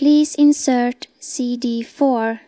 Please insert CD4